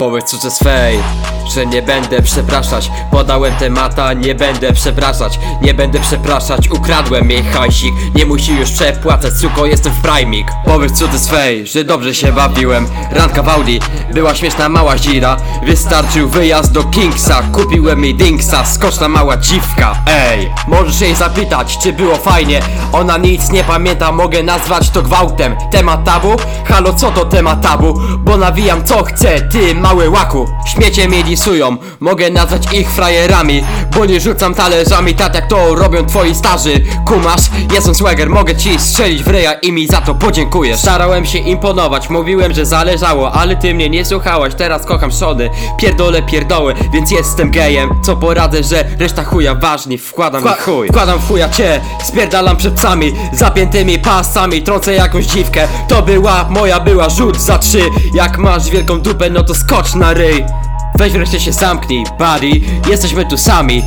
Powiedz córce swej, że nie będę przepraszać. Podałem temata, nie będę przepraszać. Nie będę przepraszać, ukradłem jej hajsik. Nie musi już przepłacać, suko jestem w primik Powiedz córce swej, że dobrze się bawiłem. Ranka w była śmieszna mała zira. Wystarczył wyjazd do Kingsa Kupiłem jej Dinksa, skoczna mała dziwka Ej, możesz jej zapytać, czy było fajnie. Ona nic nie pamięta, mogę nazwać to gwałtem. Temat tabu? Halo, co to temat tabu? Bo nawijam co chcę, ty mały łaku. Śmiecie mnie disują, mogę nazwać ich frajerami Bo nie rzucam talerzami, tak jak to robią twoi starzy. Kumasz, jestem swagger, mogę ci strzelić w ryja i mi za to podziękujesz. Starałem się imponować, mówiłem, że zależało Ale ty mnie nie słuchałaś, teraz kocham szody. Pierdolę pierdoły, więc jestem gejem. Co poradzę, że reszta chuja ważni Wkładam w chuj, wkładam w chuja cię Spierdalam przed psami, zapiętymi pasami Trącę jakąś dziwkę, to była moja była Rzut za trzy, jak masz wielką dupę No to skocz na ryj. Weź wreszcie się zamknij, buddy. Jesteśmy tu sami.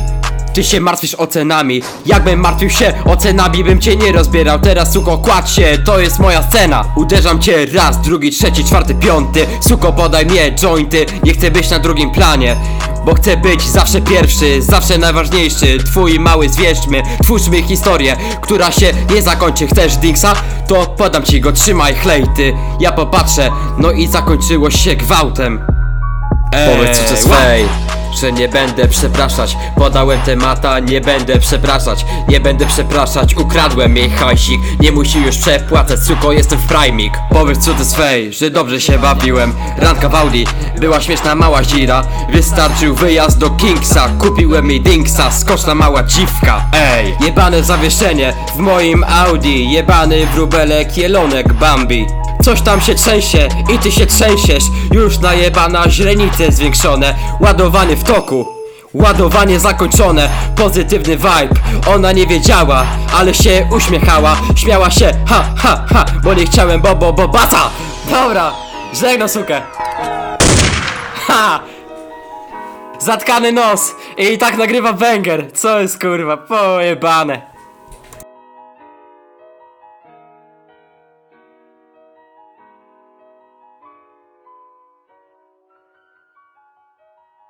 Ty się martwisz ocenami. Jakbym martwił się ocenami Bym cię nie rozbierał. Teraz suko kładź się. To jest moja scena. Uderzam cię raz, drugi, trzeci, czwarty, piąty. Suko podaj mnie jointy. Nie chcę być na drugim planie bo chcę być zawsze pierwszy, zawsze najważniejszy. Twój mały zwierzmy, twórzmy historię Która się nie zakończy. Chcesz Dinksa? To podam ci go, trzymaj chlejty Ja popatrzę, no i zakończyło się gwałtem Powiedz co swej że nie będę przepraszać. Podałem temata, nie będę przepraszać. Nie będę przepraszać, ukradłem jej hajsik. Nie musi już przepłacać, suko jestem w primik Powiedz cudze swej, że dobrze się bawiłem. Ranka w Audi, była śmieszna mała zira. Wystarczył wyjazd do Kingsa Kupiłem jej Dinksa, skoczna mała dziwka Ej, jebane zawieszenie w moim Audi. Jebany wróbelek, jelonek Bambi Coś tam się trzęsie i ty się trzęsiesz. Już najebana źrenice zwiększone. Ładowany w toku Ładowanie zakończone, pozytywny vibe Ona nie wiedziała, ale się uśmiechała. Śmiała się, ha, ha, ha Bo nie chciałem, bo, bo, bo, bata Dobra, żegnam sukę. Ha! Zatkany nos I tak nagrywa węgier Co jest kurwa, pojebane